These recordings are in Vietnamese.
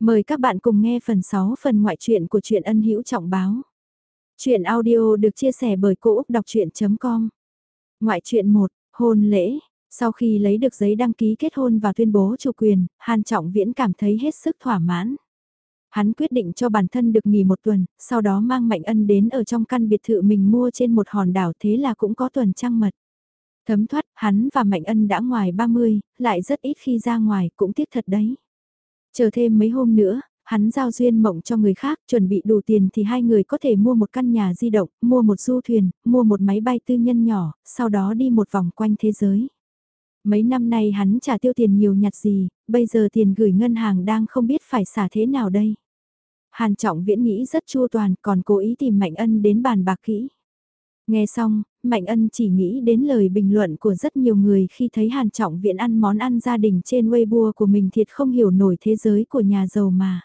Mời các bạn cùng nghe phần 6 phần ngoại truyện của truyện ân hữu trọng báo. Chuyện audio được chia sẻ bởi Cô Úc Đọc Chuyện.com Ngoại truyện 1, hôn lễ. Sau khi lấy được giấy đăng ký kết hôn và tuyên bố chủ quyền, Hàn Trọng Viễn cảm thấy hết sức thỏa mãn. Hắn quyết định cho bản thân được nghỉ một tuần, sau đó mang Mạnh Ân đến ở trong căn biệt thự mình mua trên một hòn đảo thế là cũng có tuần trăng mật. Thấm thoát, hắn và Mạnh Ân đã ngoài 30, lại rất ít khi ra ngoài, cũng tiếc thật đấy. Chờ thêm mấy hôm nữa, hắn giao duyên mộng cho người khác, chuẩn bị đủ tiền thì hai người có thể mua một căn nhà di động, mua một du thuyền, mua một máy bay tư nhân nhỏ, sau đó đi một vòng quanh thế giới. Mấy năm nay hắn trả tiêu tiền nhiều nhặt gì, bây giờ tiền gửi ngân hàng đang không biết phải xả thế nào đây. Hàn Trọng Viễn nghĩ rất chua toàn còn cố ý tìm Mạnh Ân đến bàn bạc kỹ. Nghe xong, Mạnh Ân chỉ nghĩ đến lời bình luận của rất nhiều người khi thấy Hàn Trọng Viễn ăn món ăn gia đình trên Weibo của mình thiệt không hiểu nổi thế giới của nhà giàu mà.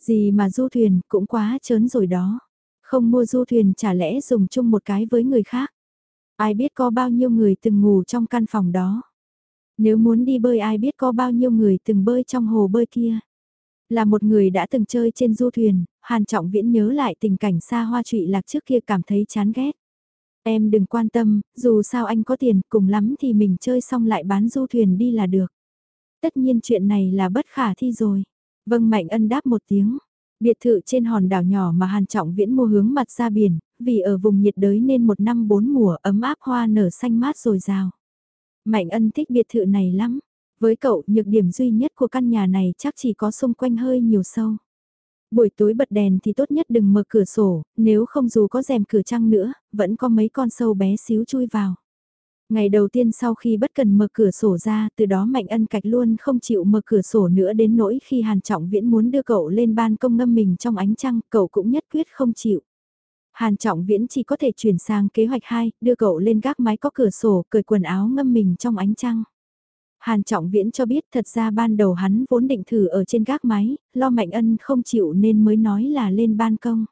Gì mà du thuyền cũng quá chớn rồi đó. Không mua du thuyền chả lẽ dùng chung một cái với người khác. Ai biết có bao nhiêu người từng ngủ trong căn phòng đó. Nếu muốn đi bơi ai biết có bao nhiêu người từng bơi trong hồ bơi kia. Là một người đã từng chơi trên du thuyền, Hàn Trọng Viễn nhớ lại tình cảnh xa hoa trụy lạc trước kia cảm thấy chán ghét. Em đừng quan tâm, dù sao anh có tiền, cùng lắm thì mình chơi xong lại bán du thuyền đi là được. Tất nhiên chuyện này là bất khả thi rồi. Vâng Mạnh Ân đáp một tiếng. Biệt thự trên hòn đảo nhỏ mà Hàn Trọng Viễn mua hướng mặt ra biển, vì ở vùng nhiệt đới nên một năm bốn mùa ấm áp hoa nở xanh mát rồi rào. Mạnh Ân thích biệt thự này lắm. Với cậu, nhược điểm duy nhất của căn nhà này chắc chỉ có xung quanh hơi nhiều sâu. Buổi tối bật đèn thì tốt nhất đừng mở cửa sổ, nếu không dù có rèm cửa trăng nữa, vẫn có mấy con sâu bé xíu chui vào. Ngày đầu tiên sau khi bất cần mở cửa sổ ra, từ đó Mạnh Ân Cạch luôn không chịu mở cửa sổ nữa đến nỗi khi Hàn Trọng Viễn muốn đưa cậu lên ban công ngâm mình trong ánh trăng, cậu cũng nhất quyết không chịu. Hàn Trọng Viễn chỉ có thể chuyển sang kế hoạch 2, đưa cậu lên gác mái có cửa sổ, cởi quần áo ngâm mình trong ánh trăng. Hàn Trọng Viễn cho biết thật ra ban đầu hắn vốn định thử ở trên gác máy, lo Mạnh Ân không chịu nên mới nói là lên ban công.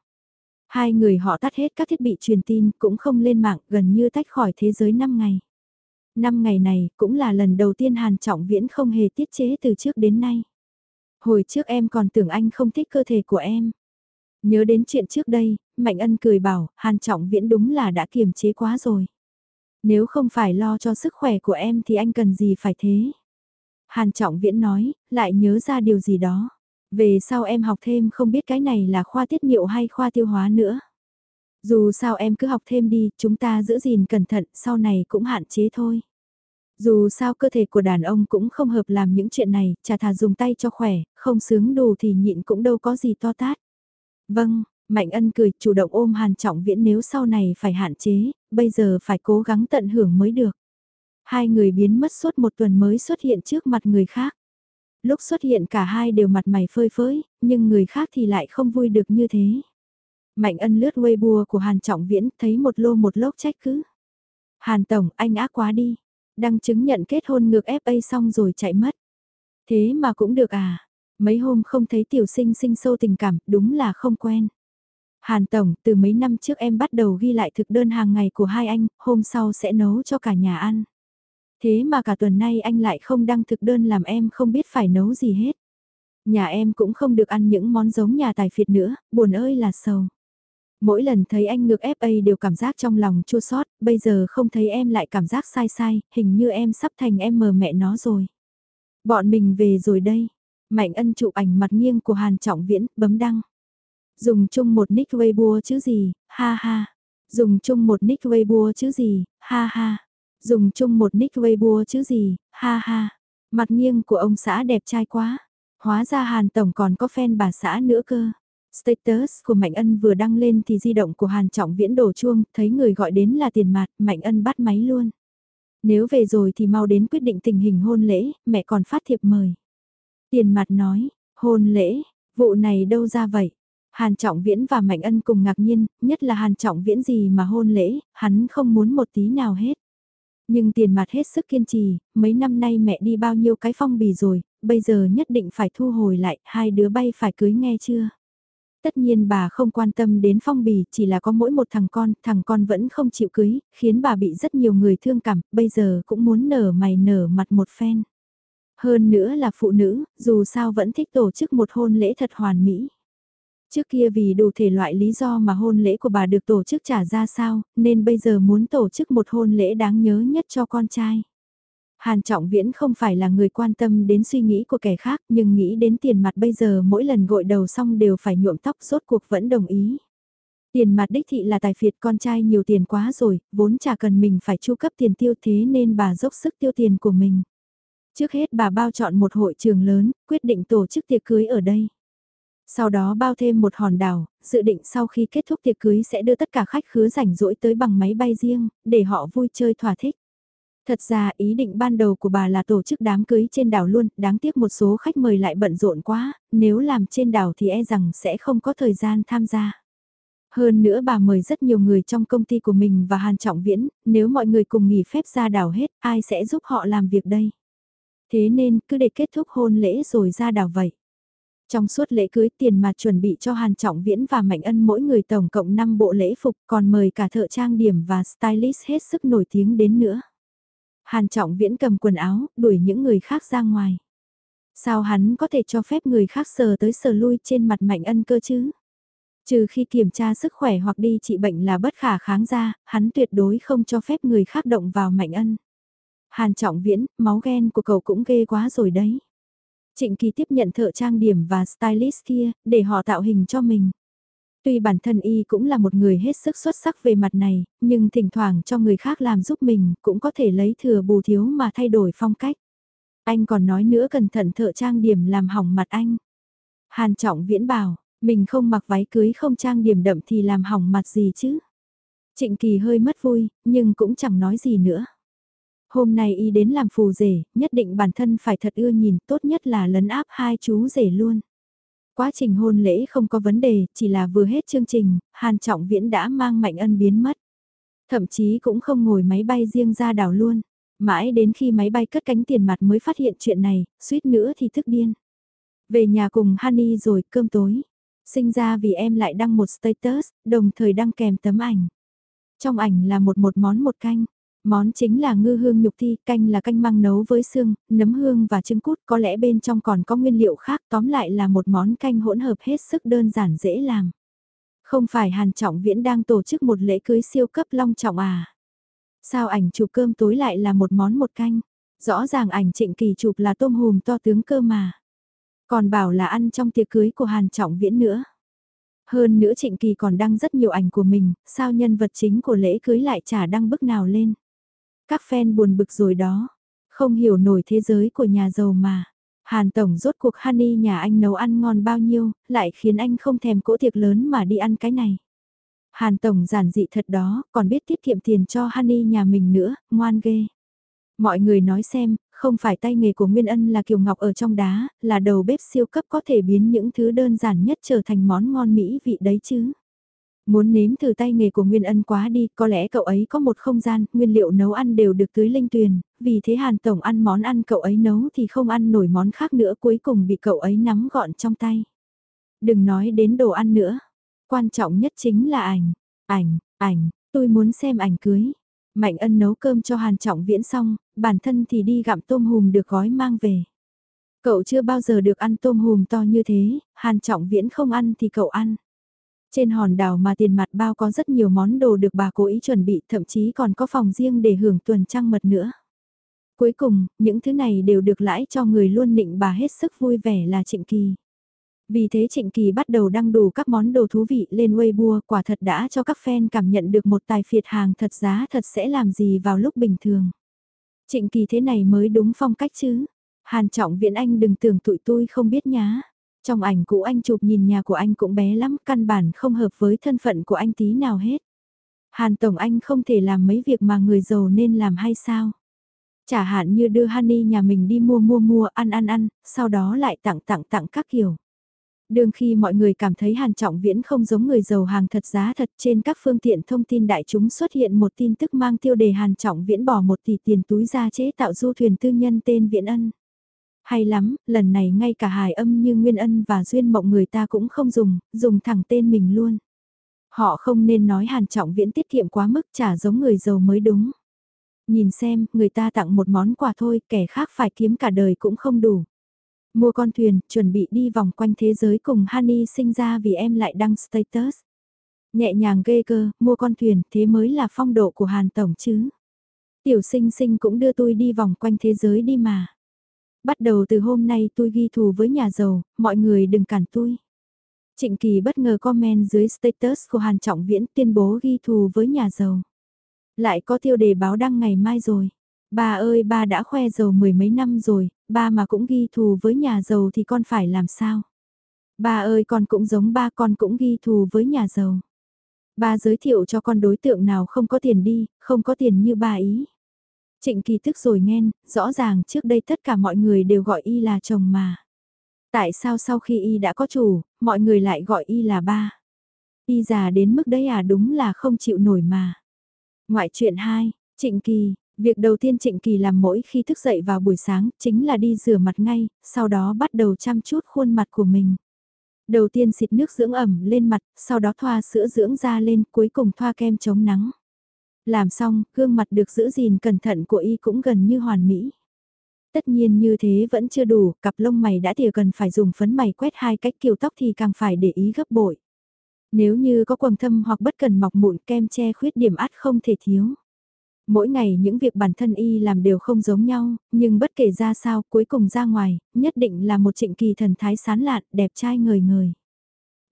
Hai người họ tắt hết các thiết bị truyền tin cũng không lên mạng gần như tách khỏi thế giới 5 ngày. 5 ngày này cũng là lần đầu tiên Hàn Trọng Viễn không hề tiết chế từ trước đến nay. Hồi trước em còn tưởng anh không thích cơ thể của em. Nhớ đến chuyện trước đây, Mạnh Ân cười bảo, Hàn Trọng Viễn đúng là đã kiềm chế quá rồi. Nếu không phải lo cho sức khỏe của em thì anh cần gì phải thế? Hàn Trọng Viễn nói, lại nhớ ra điều gì đó. Về sau em học thêm không biết cái này là khoa tiết niệu hay khoa tiêu hóa nữa. Dù sao em cứ học thêm đi, chúng ta giữ gìn cẩn thận, sau này cũng hạn chế thôi. Dù sao cơ thể của đàn ông cũng không hợp làm những chuyện này, chả thà dùng tay cho khỏe, không sướng đủ thì nhịn cũng đâu có gì to tát. Vâng, Mạnh Ân cười chủ động ôm Hàn Trọng Viễn nếu sau này phải hạn chế, bây giờ phải cố gắng tận hưởng mới được. Hai người biến mất suốt một tuần mới xuất hiện trước mặt người khác. Lúc xuất hiện cả hai đều mặt mày phơi phới, nhưng người khác thì lại không vui được như thế. Mạnh ân lướt Weibo của Hàn Trọng Viễn thấy một lô một lốc trách cứ. Hàn Tổng, anh ác quá đi. Đăng chứng nhận kết hôn ngược FA xong rồi chạy mất. Thế mà cũng được à. Mấy hôm không thấy tiểu sinh sinh sâu tình cảm, đúng là không quen. Hàn Tổng, từ mấy năm trước em bắt đầu ghi lại thực đơn hàng ngày của hai anh, hôm sau sẽ nấu cho cả nhà ăn. Thế mà cả tuần nay anh lại không đăng thực đơn làm em không biết phải nấu gì hết. Nhà em cũng không được ăn những món giống nhà tài phiệt nữa, buồn ơi là sầu. Mỗi lần thấy anh ngược FA đều cảm giác trong lòng chua xót bây giờ không thấy em lại cảm giác sai sai, hình như em sắp thành em mờ mẹ nó rồi. Bọn mình về rồi đây. Mạnh ân chụp ảnh mặt nghiêng của Hàn Trọng Viễn, bấm đăng. Dùng chung một nick Weibo chứ gì, ha ha. Dùng chung một nick Weibo chứ gì, ha ha. Dùng chung một nick Weibo chứ gì, ha ha. Mặt nghiêng của ông xã đẹp trai quá. Hóa ra Hàn Tổng còn có fan bà xã nữa cơ. Status của Mạnh Ân vừa đăng lên thì di động của Hàn Trọng Viễn đổ chuông, thấy người gọi đến là tiền mặt, Mạnh Ân bắt máy luôn. Nếu về rồi thì mau đến quyết định tình hình hôn lễ, mẹ còn phát thiệp mời. Tiền mặt nói, hôn lễ, vụ này đâu ra vậy? Hàn Trọng Viễn và Mạnh Ân cùng ngạc nhiên, nhất là Hàn Trọng Viễn gì mà hôn lễ, hắn không muốn một tí nào hết. Nhưng tiền mặt hết sức kiên trì, mấy năm nay mẹ đi bao nhiêu cái phong bì rồi, bây giờ nhất định phải thu hồi lại, hai đứa bay phải cưới nghe chưa? Tất nhiên bà không quan tâm đến phong bì, chỉ là có mỗi một thằng con, thằng con vẫn không chịu cưới, khiến bà bị rất nhiều người thương cảm, bây giờ cũng muốn nở mày nở mặt một phen. Hơn nữa là phụ nữ, dù sao vẫn thích tổ chức một hôn lễ thật hoàn mỹ. Trước kia vì đủ thể loại lý do mà hôn lễ của bà được tổ chức trả ra sao, nên bây giờ muốn tổ chức một hôn lễ đáng nhớ nhất cho con trai. Hàn Trọng Viễn không phải là người quan tâm đến suy nghĩ của kẻ khác nhưng nghĩ đến tiền mặt bây giờ mỗi lần gội đầu xong đều phải nhuộm tóc rốt cuộc vẫn đồng ý. Tiền mặt đích thị là tài phiệt con trai nhiều tiền quá rồi, vốn chả cần mình phải chu cấp tiền tiêu thế nên bà dốc sức tiêu tiền của mình. Trước hết bà bao chọn một hội trường lớn, quyết định tổ chức tiệc cưới ở đây. Sau đó bao thêm một hòn đảo, dự định sau khi kết thúc tiệc cưới sẽ đưa tất cả khách khứa rảnh rỗi tới bằng máy bay riêng, để họ vui chơi thỏa thích. Thật ra ý định ban đầu của bà là tổ chức đám cưới trên đảo luôn, đáng tiếc một số khách mời lại bận rộn quá, nếu làm trên đảo thì e rằng sẽ không có thời gian tham gia. Hơn nữa bà mời rất nhiều người trong công ty của mình và Hàn Trọng Viễn, nếu mọi người cùng nghỉ phép ra đảo hết, ai sẽ giúp họ làm việc đây? Thế nên cứ để kết thúc hôn lễ rồi ra đảo vậy. Trong suốt lễ cưới tiền mà chuẩn bị cho Hàn Trọng Viễn và Mạnh Ân mỗi người tổng cộng 5 bộ lễ phục còn mời cả thợ trang điểm và stylist hết sức nổi tiếng đến nữa. Hàn Trọng Viễn cầm quần áo, đuổi những người khác ra ngoài. Sao hắn có thể cho phép người khác sờ tới sờ lui trên mặt Mạnh Ân cơ chứ? Trừ khi kiểm tra sức khỏe hoặc đi trị bệnh là bất khả kháng ra, hắn tuyệt đối không cho phép người khác động vào Mạnh Ân. Hàn Trọng Viễn, máu ghen của cậu cũng ghê quá rồi đấy. Trịnh Kỳ tiếp nhận thợ trang điểm và stylist kia, để họ tạo hình cho mình. Tuy bản thân y cũng là một người hết sức xuất sắc về mặt này, nhưng thỉnh thoảng cho người khác làm giúp mình cũng có thể lấy thừa bù thiếu mà thay đổi phong cách. Anh còn nói nữa cẩn thận thợ trang điểm làm hỏng mặt anh. Hàn Trọng Viễn bảo, mình không mặc váy cưới không trang điểm đậm thì làm hỏng mặt gì chứ. Trịnh Kỳ hơi mất vui, nhưng cũng chẳng nói gì nữa. Hôm nay y đến làm phù rể, nhất định bản thân phải thật ưa nhìn, tốt nhất là lấn áp hai chú rể luôn. Quá trình hôn lễ không có vấn đề, chỉ là vừa hết chương trình, Hàn Trọng Viễn đã mang Mạnh Ân biến mất. Thậm chí cũng không ngồi máy bay riêng ra đảo luôn. Mãi đến khi máy bay cất cánh tiền mặt mới phát hiện chuyện này, suýt nữa thì thức điên. Về nhà cùng Honey rồi cơm tối. Sinh ra vì em lại đăng một status, đồng thời đăng kèm tấm ảnh. Trong ảnh là một một món một canh. Món chính là ngư hương nhục thi, canh là canh măng nấu với xương, nấm hương và trứng cút, có lẽ bên trong còn có nguyên liệu khác, tóm lại là một món canh hỗn hợp hết sức đơn giản dễ làm. Không phải Hàn Trọng Viễn đang tổ chức một lễ cưới siêu cấp long trọng à? Sao ảnh chụp cơm tối lại là một món một canh? Rõ ràng ảnh trịnh kỳ chụp là tôm hùm to tướng cơ mà. Còn bảo là ăn trong tiệc cưới của Hàn Trọng Viễn nữa. Hơn nữa Trịnh Kỳ còn đăng rất nhiều ảnh của mình, sao nhân vật chính của lễ cưới lại chả đăng bức nào lên. Các fan buồn bực rồi đó, không hiểu nổi thế giới của nhà giàu mà. Hàn Tổng rốt cuộc Honey nhà anh nấu ăn ngon bao nhiêu, lại khiến anh không thèm cỗ tiệc lớn mà đi ăn cái này. Hàn Tổng giản dị thật đó, còn biết tiết kiệm tiền cho Honey nhà mình nữa, ngoan ghê. Mọi người nói xem, không phải tay nghề của Nguyên Ân là kiều ngọc ở trong đá, là đầu bếp siêu cấp có thể biến những thứ đơn giản nhất trở thành món ngon mỹ vị đấy chứ. Muốn nếm thử tay nghề của Nguyên Ân quá đi, có lẽ cậu ấy có một không gian, nguyên liệu nấu ăn đều được tưới linh tuyền, vì thế Hàn Tổng ăn món ăn cậu ấy nấu thì không ăn nổi món khác nữa cuối cùng bị cậu ấy nắm gọn trong tay. Đừng nói đến đồ ăn nữa, quan trọng nhất chính là ảnh, ảnh, ảnh, tôi muốn xem ảnh cưới. Mạnh ân nấu cơm cho Hàn Trọng Viễn xong, bản thân thì đi gặm tôm hùm được gói mang về. Cậu chưa bao giờ được ăn tôm hùm to như thế, Hàn Trọng Viễn không ăn thì cậu ăn. Trên hòn đảo mà tiền mặt bao có rất nhiều món đồ được bà cố ý chuẩn bị, thậm chí còn có phòng riêng để hưởng tuần trăng mật nữa. Cuối cùng, những thứ này đều được lãi cho người luôn nịnh bà hết sức vui vẻ là Trịnh Kỳ. Vì thế Trịnh Kỳ bắt đầu đăng đủ các món đồ thú vị lên Weibo, quả thật đã cho các fan cảm nhận được một tài phiệt hàng thật giá thật sẽ làm gì vào lúc bình thường. Trịnh Kỳ thế này mới đúng phong cách chứ. Hàn trọng viện anh đừng tưởng tụi tôi không biết nhá. Trong ảnh cũ anh chụp nhìn nhà của anh cũng bé lắm, căn bản không hợp với thân phận của anh tí nào hết. Hàn Tổng Anh không thể làm mấy việc mà người giàu nên làm hay sao? Chả hạn như đưa Honey nhà mình đi mua mua mua ăn ăn ăn, sau đó lại tặng tặng tặng các kiểu. Đương khi mọi người cảm thấy Hàn Trọng Viễn không giống người giàu hàng thật giá thật trên các phương tiện thông tin đại chúng xuất hiện một tin tức mang tiêu đề Hàn Trọng Viễn bỏ một tỷ tiền túi ra chế tạo du thuyền tư nhân tên Viễn Ân. Hay lắm, lần này ngay cả hài âm như Nguyên Ân và Duyên Mộng người ta cũng không dùng, dùng thẳng tên mình luôn. Họ không nên nói Hàn Trọng Viễn tiết kiệm quá mức trả giống người giàu mới đúng. Nhìn xem, người ta tặng một món quà thôi, kẻ khác phải kiếm cả đời cũng không đủ. Mua con thuyền, chuẩn bị đi vòng quanh thế giới cùng Hani sinh ra vì em lại đăng status. Nhẹ nhàng ghê cơ, mua con thuyền, thế mới là phong độ của Hàn Tổng chứ. Tiểu sinh sinh cũng đưa tôi đi vòng quanh thế giới đi mà. Bắt đầu từ hôm nay tôi ghi thù với nhà giàu, mọi người đừng cản tôi. Trịnh Kỳ bất ngờ comment dưới status của Hàn Trọng Viễn tuyên bố ghi thù với nhà giàu. Lại có tiêu đề báo đăng ngày mai rồi. Ba ơi ba đã khoe giàu mười mấy năm rồi, ba mà cũng ghi thù với nhà giàu thì con phải làm sao? Ba ơi con cũng giống ba con cũng ghi thù với nhà giàu. Ba giới thiệu cho con đối tượng nào không có tiền đi, không có tiền như ba ý. Trịnh kỳ tức rồi nghen, rõ ràng trước đây tất cả mọi người đều gọi y là chồng mà. Tại sao sau khi y đã có chủ, mọi người lại gọi y là ba? Y già đến mức đấy à đúng là không chịu nổi mà. Ngoại chuyện 2, Trịnh Kỳ, việc đầu tiên Trịnh Kỳ làm mỗi khi thức dậy vào buổi sáng chính là đi rửa mặt ngay, sau đó bắt đầu chăm chút khuôn mặt của mình. Đầu tiên xịt nước dưỡng ẩm lên mặt, sau đó thoa sữa dưỡng da lên, cuối cùng thoa kem chống nắng. Làm xong, gương mặt được giữ gìn cẩn thận của y cũng gần như hoàn mỹ. Tất nhiên như thế vẫn chưa đủ, cặp lông mày đã tìa cần phải dùng phấn mày quét hai cách kiểu tóc thì càng phải để ý gấp bội. Nếu như có quầng thâm hoặc bất cần mọc mụn kem che khuyết điểm át không thể thiếu. Mỗi ngày những việc bản thân y làm đều không giống nhau, nhưng bất kể ra sao cuối cùng ra ngoài, nhất định là một trịnh kỳ thần thái sán lạn, đẹp trai ngời ngời.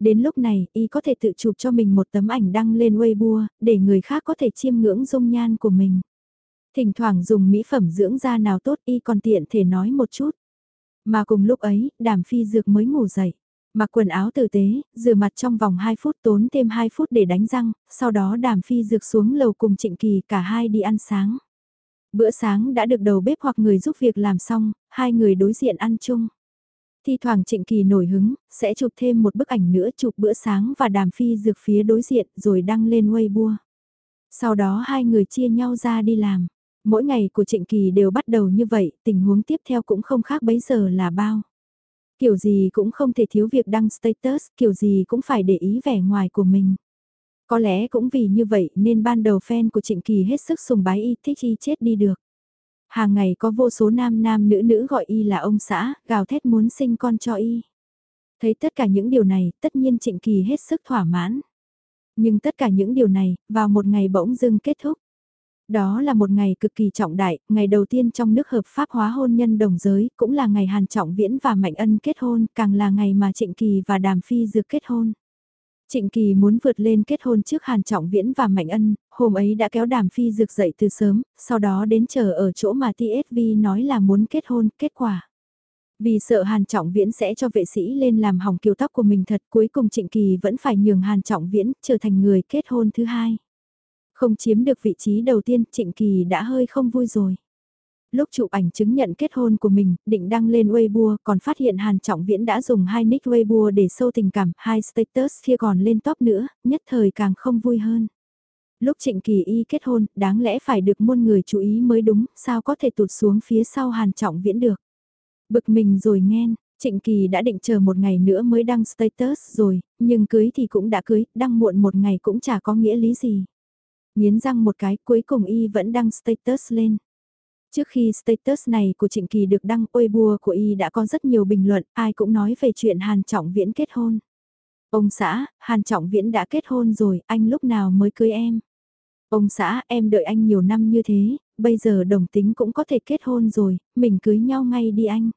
Đến lúc này, y có thể tự chụp cho mình một tấm ảnh đăng lên Weibo, để người khác có thể chiêm ngưỡng dung nhan của mình. Thỉnh thoảng dùng mỹ phẩm dưỡng da nào tốt y còn tiện thể nói một chút. Mà cùng lúc ấy, đàm phi dược mới ngủ dậy. Mặc quần áo tử tế, rửa mặt trong vòng 2 phút tốn thêm 2 phút để đánh răng, sau đó đàm phi dược xuống lầu cùng trịnh kỳ cả hai đi ăn sáng. Bữa sáng đã được đầu bếp hoặc người giúp việc làm xong, hai người đối diện ăn chung. Thi thoảng trịnh kỳ nổi hứng, sẽ chụp thêm một bức ảnh nữa chụp bữa sáng và đàm phi dược phía đối diện rồi đăng lên Weibo. Sau đó hai người chia nhau ra đi làm. Mỗi ngày của trịnh kỳ đều bắt đầu như vậy, tình huống tiếp theo cũng không khác bấy giờ là bao. Kiểu gì cũng không thể thiếu việc đăng status, kiểu gì cũng phải để ý vẻ ngoài của mình. Có lẽ cũng vì như vậy nên ban đầu fan của Trịnh Kỳ hết sức sùng bái y thích y chết đi được. Hàng ngày có vô số nam nam nữ nữ gọi y là ông xã, gào thét muốn sinh con cho y. Thấy tất cả những điều này, tất nhiên Trịnh Kỳ hết sức thỏa mãn. Nhưng tất cả những điều này, vào một ngày bỗng dưng kết thúc. Đó là một ngày cực kỳ trọng đại, ngày đầu tiên trong nước hợp pháp hóa hôn nhân đồng giới, cũng là ngày Hàn Trọng Viễn và Mạnh Ân kết hôn, càng là ngày mà Trịnh Kỳ và Đàm Phi Dược kết hôn. Trịnh Kỳ muốn vượt lên kết hôn trước Hàn Trọng Viễn và Mạnh Ân, hôm ấy đã kéo Đàm Phi Dược dậy từ sớm, sau đó đến chờ ở chỗ mà TSV nói là muốn kết hôn, kết quả. Vì sợ Hàn Trọng Viễn sẽ cho vệ sĩ lên làm hỏng kiều tóc của mình thật cuối cùng Trịnh Kỳ vẫn phải nhường Hàn Trọng Viễn trở thành người kết hôn thứ hai. Không chiếm được vị trí đầu tiên, Trịnh Kỳ đã hơi không vui rồi. Lúc chụp ảnh chứng nhận kết hôn của mình, định đăng lên Weibo, còn phát hiện Hàn Trọng Viễn đã dùng hai nick Weibo để sâu tình cảm, hai status kia còn lên top nữa, nhất thời càng không vui hơn. Lúc Trịnh Kỳ y kết hôn, đáng lẽ phải được muôn người chú ý mới đúng, sao có thể tụt xuống phía sau Hàn Trọng Viễn được. Bực mình rồi nghen, Trịnh Kỳ đã định chờ một ngày nữa mới đăng status rồi, nhưng cưới thì cũng đã cưới, đăng muộn một ngày cũng chả có nghĩa lý gì. Nghiến răng một cái cuối cùng y vẫn đăng status lên. Trước khi status này của Trịnh Kỳ được đăng Weibo của y đã có rất nhiều bình luận, ai cũng nói về chuyện Hàn Trọng Viễn kết hôn. Ông xã, Hàn Trọng Viễn đã kết hôn rồi, anh lúc nào mới cưới em? Ông xã, em đợi anh nhiều năm như thế, bây giờ đồng tính cũng có thể kết hôn rồi, mình cưới nhau ngay đi anh.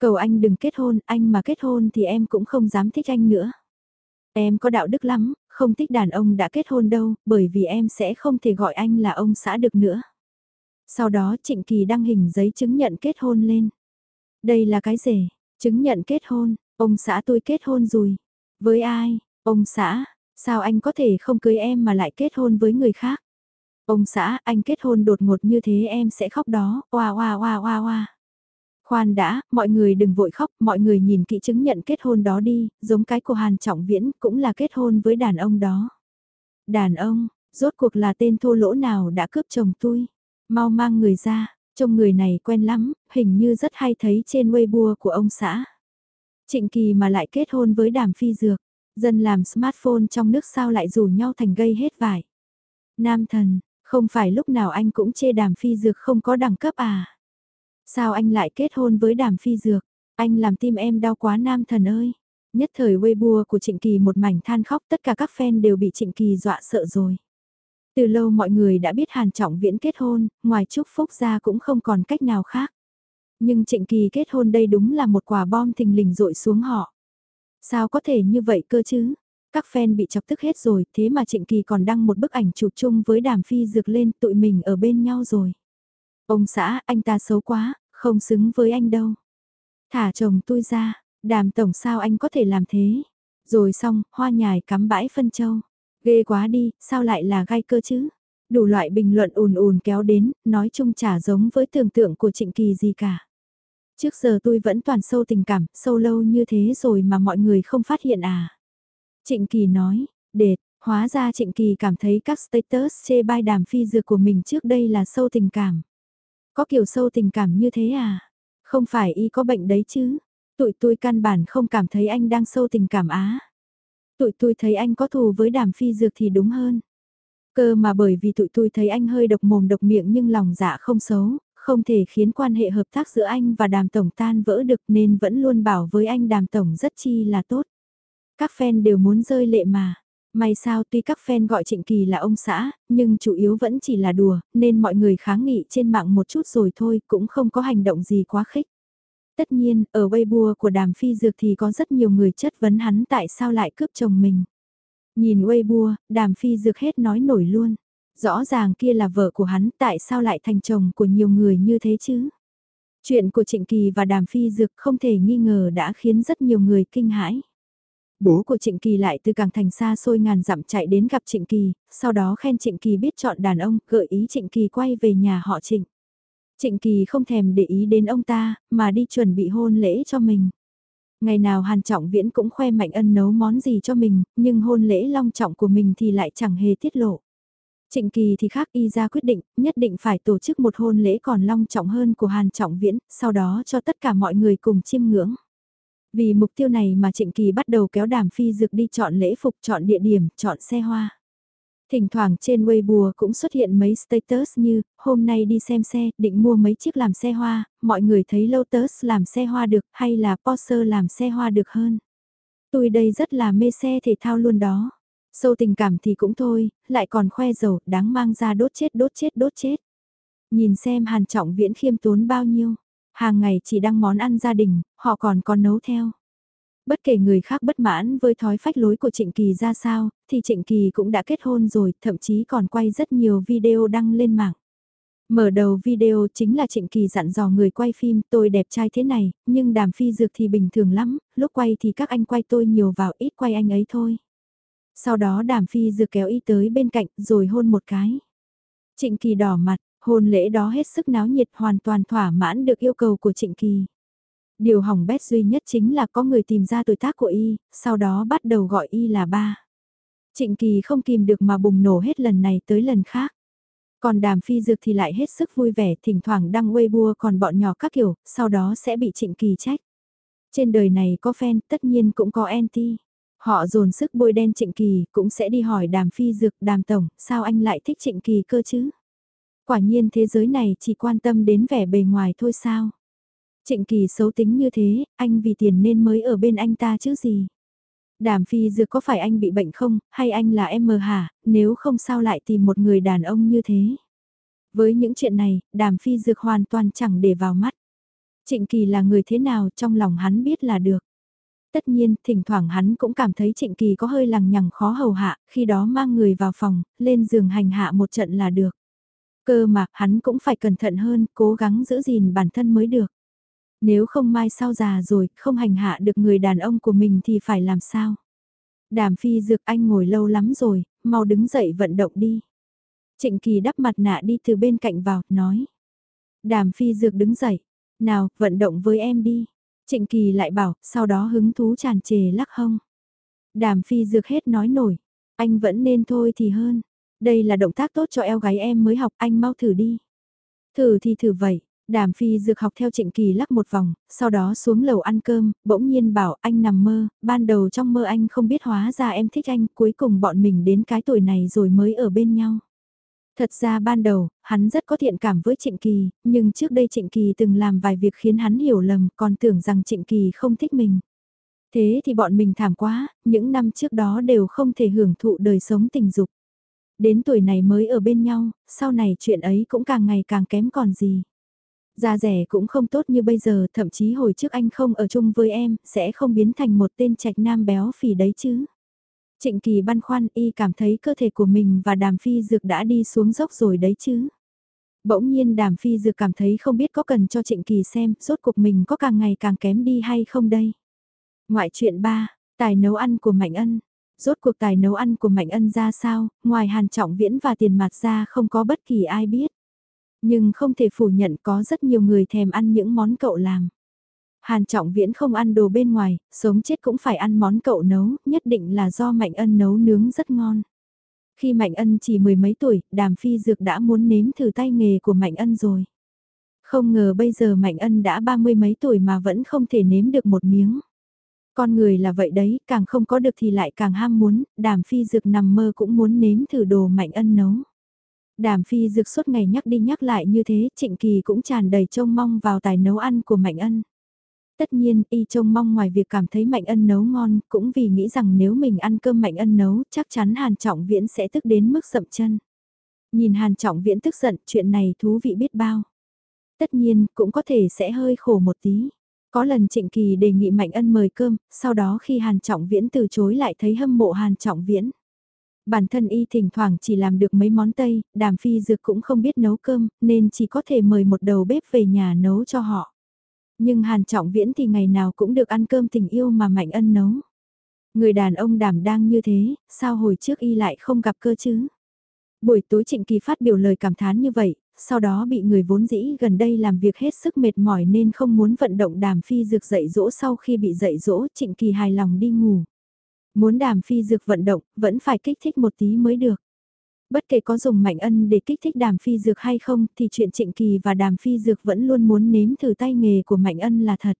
Cầu anh đừng kết hôn, anh mà kết hôn thì em cũng không dám thích anh nữa. Em có đạo đức lắm, không thích đàn ông đã kết hôn đâu, bởi vì em sẽ không thể gọi anh là ông xã được nữa. Sau đó Trịnh Kỳ đăng hình giấy chứng nhận kết hôn lên. Đây là cái gì? Chứng nhận kết hôn, ông xã tôi kết hôn rồi. Với ai? Ông xã, sao anh có thể không cưới em mà lại kết hôn với người khác? Ông xã, anh kết hôn đột ngột như thế em sẽ khóc đó, oa oa oa oa oa. Khoan đã, mọi người đừng vội khóc, mọi người nhìn kỹ chứng nhận kết hôn đó đi, giống cái của Hàn Trọng Viễn cũng là kết hôn với đàn ông đó. Đàn ông, rốt cuộc là tên thô lỗ nào đã cướp chồng tôi? Mau mang người ra, trông người này quen lắm, hình như rất hay thấy trên Weibo của ông xã. Trịnh Kỳ mà lại kết hôn với đàm phi dược, dân làm smartphone trong nước sao lại rủ nhau thành gây hết vải. Nam thần, Không phải lúc nào anh cũng chê đàm phi dược không có đẳng cấp à? Sao anh lại kết hôn với đàm phi dược? Anh làm tim em đau quá nam thần ơi. Nhất thời Weibo của Trịnh Kỳ một mảnh than khóc tất cả các fan đều bị Trịnh Kỳ dọa sợ rồi. Từ lâu mọi người đã biết Hàn Trọng Viễn kết hôn, ngoài chúc phúc ra cũng không còn cách nào khác. Nhưng Trịnh Kỳ kết hôn đây đúng là một quả bom thình lình rội xuống họ. Sao có thể như vậy cơ chứ? Các fan bị chọc tức hết rồi, thế mà Trịnh Kỳ còn đăng một bức ảnh chụp chung với đàm phi dược lên tụi mình ở bên nhau rồi. Ông xã, anh ta xấu quá, không xứng với anh đâu. Thả chồng tôi ra, đàm tổng sao anh có thể làm thế? Rồi xong, hoa nhài cắm bãi phân châu. Ghê quá đi, sao lại là gai cơ chứ? Đủ loại bình luận ùn ùn kéo đến, nói chung chả giống với tưởng tượng của Trịnh Kỳ gì cả. Trước giờ tôi vẫn toàn sâu tình cảm, sâu lâu như thế rồi mà mọi người không phát hiện à. Trịnh Kỳ nói, đệt, hóa ra Trịnh Kỳ cảm thấy các status chê bai đàm phi dược của mình trước đây là sâu tình cảm. Có kiểu sâu tình cảm như thế à? Không phải y có bệnh đấy chứ? Tụi tôi căn bản không cảm thấy anh đang sâu tình cảm á. Tụi tôi thấy anh có thù với đàm phi dược thì đúng hơn. Cơ mà bởi vì tụi tôi thấy anh hơi độc mồm độc miệng nhưng lòng dạ không xấu, không thể khiến quan hệ hợp tác giữa anh và đàm tổng tan vỡ được nên vẫn luôn bảo với anh đàm tổng rất chi là tốt. Các fan đều muốn rơi lệ mà. May sao tuy các fan gọi Trịnh Kỳ là ông xã, nhưng chủ yếu vẫn chỉ là đùa, nên mọi người kháng nghị trên mạng một chút rồi thôi, cũng không có hành động gì quá khích. Tất nhiên, ở Weibo của đàm phi dược thì có rất nhiều người chất vấn hắn tại sao lại cướp chồng mình. Nhìn Weibo, đàm phi dược hết nói nổi luôn. Rõ ràng kia là vợ của hắn, tại sao lại thành chồng của nhiều người như thế chứ? Chuyện của Trịnh Kỳ và Đàm Phi Dược không thể nghi ngờ đã khiến rất nhiều người kinh hãi. Bố của Trịnh Kỳ lại từ càng thành xa xôi ngàn dặm chạy đến gặp Trịnh Kỳ, sau đó khen Trịnh Kỳ biết chọn đàn ông, gợi ý Trịnh Kỳ quay về nhà họ Trịnh. Trịnh Kỳ không thèm để ý đến ông ta, mà đi chuẩn bị hôn lễ cho mình. Ngày nào Hàn Trọng Viễn cũng khoe Mạnh Ân nấu món gì cho mình, nhưng hôn lễ long trọng của mình thì lại chẳng hề tiết lộ. Trịnh Kỳ thì khác y ra quyết định, nhất định phải tổ chức một hôn lễ còn long trọng hơn của Hàn Trọng Viễn, sau đó cho tất cả mọi người cùng chiêm ngưỡng. Vì mục tiêu này mà Trịnh Kỳ bắt đầu kéo đàm phi dược đi chọn lễ phục, chọn địa điểm, chọn xe hoa. Thỉnh thoảng trên Weibo cũng xuất hiện mấy status như, hôm nay đi xem xe, định mua mấy chiếc làm xe hoa, mọi người thấy Lotus làm xe hoa được hay là Porsche làm xe hoa được hơn. Tôi đây rất là mê xe thể thao luôn đó. Sâu tình cảm thì cũng thôi, lại còn khoe dầu, đáng mang ra đốt chết đốt chết đốt chết. Nhìn xem hàn trọng viễn khiêm tốn bao nhiêu. Hàng ngày chỉ đăng món ăn gia đình, họ còn còn nấu theo. Bất kể người khác bất mãn với thói phách lối của Trịnh Kỳ ra sao, thì Trịnh Kỳ cũng đã kết hôn rồi, thậm chí còn quay rất nhiều video đăng lên mạng. Mở đầu video chính là Trịnh Kỳ dặn dò người quay phim tôi đẹp trai thế này, nhưng đàm phi dược thì bình thường lắm, lúc quay thì các anh quay tôi nhiều vào ít quay anh ấy thôi. Sau đó đàm phi dược kéo y tới bên cạnh rồi hôn một cái. Trịnh Kỳ đỏ mặt, hôn lễ đó hết sức náo nhiệt hoàn toàn thỏa mãn được yêu cầu của Trịnh Kỳ. Điều hỏng bét duy nhất chính là có người tìm ra tuổi tác của y, sau đó bắt đầu gọi y là ba. Trịnh Kỳ không kìm được mà bùng nổ hết lần này tới lần khác. Còn đàm phi dược thì lại hết sức vui vẻ, thỉnh thoảng đăng Weibo còn bọn nhỏ các kiểu, sau đó sẽ bị Trịnh Kỳ trách. Trên đời này có fan, tất nhiên cũng có anti. Họ dồn sức bôi đen Trịnh Kỳ, cũng sẽ đi hỏi đàm phi dược, đàm tổng, sao anh lại thích Trịnh Kỳ cơ chứ? Quả nhiên thế giới này chỉ quan tâm đến vẻ bề ngoài thôi sao? Trịnh Kỳ xấu tính như thế, anh vì tiền nên mới ở bên anh ta chứ gì? Đàm phi dược có phải anh bị bệnh không, hay anh là em mờ hả, nếu không sao lại tìm một người đàn ông như thế? Với những chuyện này, đàm phi dược hoàn toàn chẳng để vào mắt. Trịnh Kỳ là người thế nào trong lòng hắn biết là được. Tất nhiên, thỉnh thoảng hắn cũng cảm thấy Trịnh Kỳ có hơi lằng nhằng khó hầu hạ, khi đó mang người vào phòng, lên giường hành hạ một trận là được. Cơ mà, hắn cũng phải cẩn thận hơn, cố gắng giữ gìn bản thân mới được. Nếu không mai sau già rồi, không hành hạ được người đàn ông của mình thì phải làm sao? Đàm phi dược anh ngồi lâu lắm rồi, mau đứng dậy vận động đi. Trịnh Kỳ đắp mặt nạ đi từ bên cạnh vào, nói. Đàm phi dược đứng dậy. Nào, vận động với em đi. Trịnh Kỳ lại bảo, sau đó hứng thú tràn trề lắc hông. Đàm phi dược hết nói nổi. Anh vẫn nên thôi thì hơn. Đây là động tác tốt cho eo gái em mới học, anh mau thử đi. Thử thì thử vậy. Đàm phi dược học theo trịnh kỳ lắc một vòng, sau đó xuống lầu ăn cơm, bỗng nhiên bảo anh nằm mơ, ban đầu trong mơ anh không biết hóa ra em thích anh, cuối cùng bọn mình đến cái tuổi này rồi mới ở bên nhau. Thật ra ban đầu, hắn rất có thiện cảm với Trịnh Kỳ, nhưng trước đây Trịnh Kỳ từng làm vài việc khiến hắn hiểu lầm, còn tưởng rằng Trịnh Kỳ không thích mình. Thế thì bọn mình thảm quá, những năm trước đó đều không thể hưởng thụ đời sống tình dục. Đến tuổi này mới ở bên nhau, sau này chuyện ấy cũng càng ngày càng kém còn gì. Da rẻ cũng không tốt như bây giờ, thậm chí hồi trước anh không ở chung với em, sẽ không biến thành một tên trạch nam béo phì đấy chứ. Trịnh Kỳ băn khoăn y cảm thấy cơ thể của mình và đàm phi dược đã đi xuống dốc rồi đấy chứ. Bỗng nhiên đàm phi dược cảm thấy không biết có cần cho Trịnh Kỳ xem, rốt cuộc mình có càng ngày càng kém đi hay không đây. Ngoại chuyện 3, tài nấu ăn của Mạnh Ân. Rốt cuộc tài nấu ăn của Mạnh Ân ra sao, ngoài Hàn Trọng Viễn và tiền mặt ra không có bất kỳ ai biết. Nhưng không thể phủ nhận có rất nhiều người thèm ăn những món cậu làm. Hàn Trọng Viễn không ăn đồ bên ngoài, sống chết cũng phải ăn món cậu nấu, nhất định là do Mạnh Ân nấu nướng rất ngon. Khi Mạnh Ân chỉ mười mấy tuổi, Đàm Phi Dược đã muốn nếm thử tay nghề của Mạnh Ân rồi. Không ngờ bây giờ Mạnh Ân đã ba mươi mấy tuổi mà vẫn không thể nếm được một miếng. Con người là vậy đấy, càng không có được thì lại càng ham muốn, Đàm Phi Dược nằm mơ cũng muốn nếm thử đồ Mạnh Ân nấu. Đàm Phi Dược suốt ngày nhắc đi nhắc lại như thế, Trịnh Kỳ cũng tràn đầy trông mong vào tài nấu ăn của Mạnh Ân. Tất nhiên, y trông mong ngoài việc cảm thấy Mạnh Ân nấu ngon, cũng vì nghĩ rằng nếu mình ăn cơm Mạnh Ân nấu, chắc chắn Hàn Trọng Viễn sẽ tức đến mức sậm chân. Nhìn Hàn Trọng Viễn tức giận, chuyện này thú vị biết bao. Tất nhiên, cũng có thể sẽ hơi khổ một tí. Có lần Trịnh Kỳ đề nghị Mạnh Ân mời cơm, sau đó khi Hàn Trọng Viễn từ chối lại thấy hâm mộ Hàn Trọng Viễn. Bản thân y thỉnh thoảng chỉ làm được mấy món Tây, đàm phi dược cũng không biết nấu cơm, nên chỉ có thể mời một đầu bếp về nhà nấu cho họ. Nhưng Hàn Trọng Viễn thì ngày nào cũng được ăn cơm tình yêu mà Mạnh Ân nấu. Người đàn ông đảm đang như thế, sao hồi trước y lại không gặp cơ chứ? Buổi tối Trịnh Kỳ phát biểu lời cảm thán như vậy, sau đó bị người vốn dĩ gần đây làm việc hết sức mệt mỏi nên không muốn vận động đàm phi dược dậy dỗ sau khi bị dậy dỗ Trịnh Kỳ hài lòng đi ngủ. Muốn đàm phi dược vận động, vẫn phải kích thích một tí mới được. Bất kể có dùng mạnh ân để kích thích đàm phi dược hay không thì chuyện trịnh kỳ và đàm phi dược vẫn luôn muốn nếm thử tay nghề của mạnh ân là thật.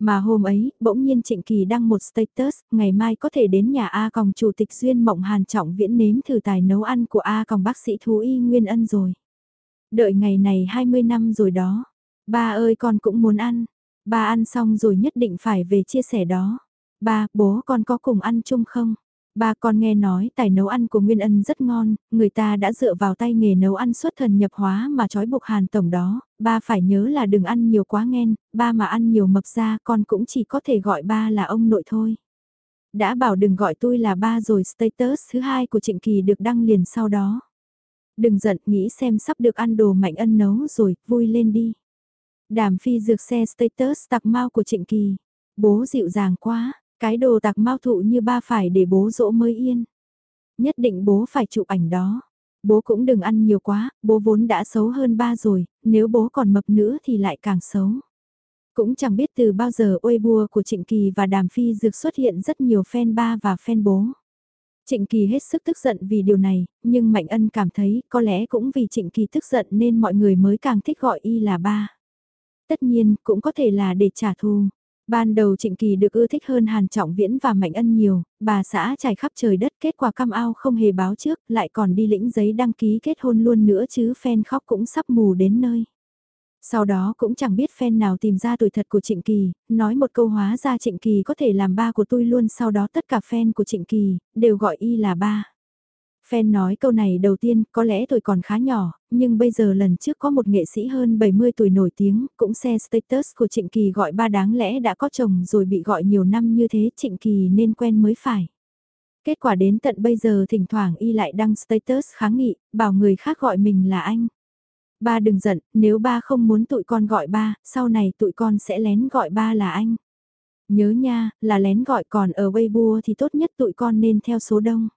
Mà hôm ấy, bỗng nhiên Trịnh Kỳ đăng một status, ngày mai có thể đến nhà A Còng Chủ tịch Duyên Mộng Hàn Trọng Viễn nếm thử tài nấu ăn của A Còng bác sĩ thú y Nguyên Ân rồi. Đợi ngày này 20 năm rồi đó. Ba ơi con cũng muốn ăn. Ba ăn xong rồi nhất định phải về chia sẻ đó. Ba, bố con có cùng ăn chung không? Ba con nghe nói tài nấu ăn của Nguyên Ân rất ngon, người ta đã dựa vào tay nghề nấu ăn xuất thần nhập hóa mà trói buộc hàn tổng đó, ba phải nhớ là đừng ăn nhiều quá nghen, ba mà ăn nhiều mập ra con cũng chỉ có thể gọi ba là ông nội thôi. Đã bảo đừng gọi tôi là ba rồi status thứ hai của Trịnh Kỳ được đăng liền sau đó. Đừng giận nghĩ xem sắp được ăn đồ mạnh ân nấu rồi, vui lên đi. Đàm phi dược xe status tặc mau của Trịnh Kỳ. Bố dịu dàng quá, cái đồ tặc mau thụ như ba phải để bố dỗ mới yên. Nhất định bố phải chụp ảnh đó. Bố cũng đừng ăn nhiều quá, bố vốn đã xấu hơn ba rồi, nếu bố còn mập nữa thì lại càng xấu. Cũng chẳng biết từ bao giờ ôi bua của Trịnh Kỳ và Đàm Phi Dược xuất hiện rất nhiều fan ba và fan bố. Trịnh Kỳ hết sức tức giận vì điều này, nhưng Mạnh Ân cảm thấy có lẽ cũng vì Trịnh Kỳ tức giận nên mọi người mới càng thích gọi y là ba. Tất nhiên, cũng có thể là để trả thù. Ban đầu Trịnh Kỳ được ưa thích hơn Hàn Trọng Viễn và Mạnh Ân nhiều, bà xã trải khắp trời đất kết quả cam ao không hề báo trước, lại còn đi lĩnh giấy đăng ký kết hôn luôn nữa chứ fan khóc cũng sắp mù đến nơi. Sau đó cũng chẳng biết fan nào tìm ra tuổi thật của Trịnh Kỳ, nói một câu hóa ra Trịnh Kỳ có thể làm ba của tôi luôn sau đó tất cả fan của Trịnh Kỳ, đều gọi y là ba. Fan nói câu này đầu tiên, có lẽ tôi còn khá nhỏ, nhưng bây giờ lần trước có một nghệ sĩ hơn 70 tuổi nổi tiếng, cũng xe status của Trịnh Kỳ gọi ba đáng lẽ đã có chồng rồi bị gọi nhiều năm như thế Trịnh Kỳ nên quen mới phải. Kết quả đến tận bây giờ thỉnh thoảng y lại đăng status kháng nghị, bảo người khác gọi mình là anh. Ba đừng giận, nếu ba không muốn tụi con gọi ba, sau này tụi con sẽ lén gọi ba là anh. Nhớ nha, là lén gọi còn ở Weibo thì tốt nhất tụi con nên theo số đông.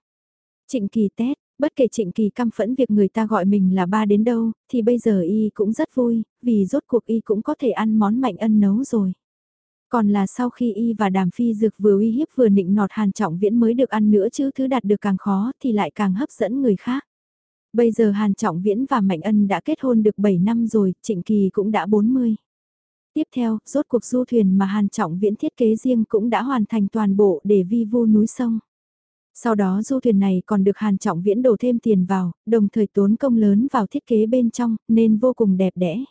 Trịnh Kỳ tét, bất kể Trịnh Kỳ căm phẫn việc người ta gọi mình là ba đến đâu, thì bây giờ y cũng rất vui, vì rốt cuộc y cũng có thể ăn món mạnh ân nấu rồi. Còn là sau khi y và đàm phi dược vừa uy hiếp vừa nịnh nọt hàn trọng viễn mới được ăn nữa chứ thứ đạt được càng khó thì lại càng hấp dẫn người khác. Bây giờ Hàn Trọng Viễn và Mạnh Ân đã kết hôn được 7 năm rồi, Trịnh Kỳ cũng đã 40. Tiếp theo, rốt cuộc du thuyền mà Hàn Trọng Viễn thiết kế riêng cũng đã hoàn thành toàn bộ để vi vu núi sông. Sau đó du thuyền này còn được Hàn Trọng Viễn đổ thêm tiền vào, đồng thời tốn công lớn vào thiết kế bên trong, nên vô cùng đẹp đẽ.